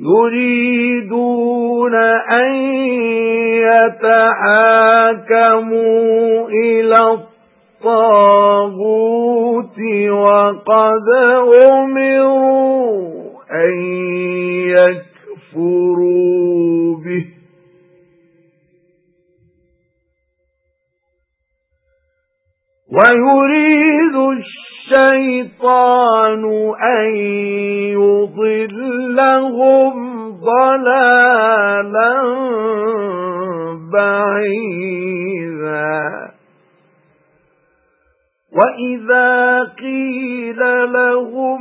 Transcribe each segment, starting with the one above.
يُرِيدُونَ أَن يَتَحَاكَمُوا إِلَى الطَّاغُوتِ وَقَدْ أُمِرُوا أَن يَكْفُرُوا بِهِ. وَيُرِيدُ الشَّيْطَانُ أَن يُضِلَّهُمْ ضَلَالًا بَعِيدًا. وَإِذَا قِيلَ لَهُمْ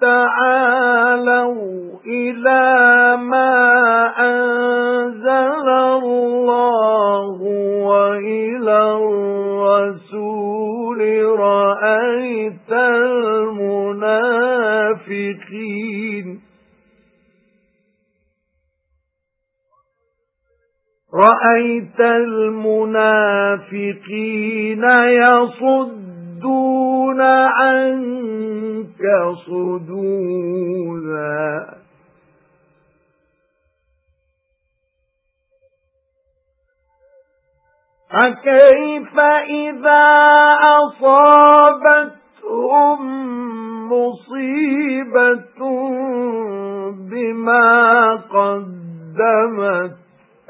تَعَالَوْا إِلَى مَا أَنزَلَ اللَّهُ وَإِلَى الرَّسُولِ رَأَيْتَ الْمُنَافِقِينَ رَأَيْتَ الْمُنَافِقِينَ يَصُدُّونَ عَنكَ صُدُودًا. فَكَيْفَ إِذَا أَصَابَتْهُم بِمَا قَدَّمَتْ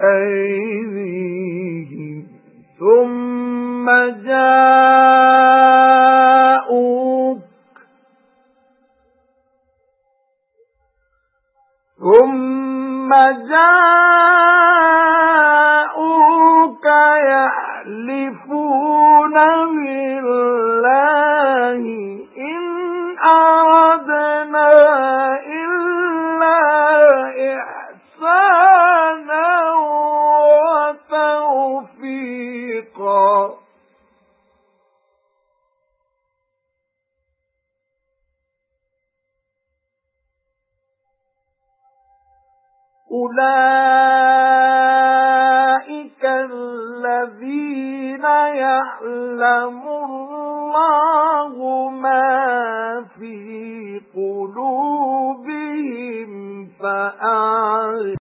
أَيْدِيهِمْ ثُمَّ جَاءُوكَ ثُمَّ جَاءُوكَ يَحْلِفُونَ أُولَئِكَ الَّذِينَ يَعْلَمُ اللَّهُ مَا فِي قُلُوبِهِمْ فَأَعْلَمُ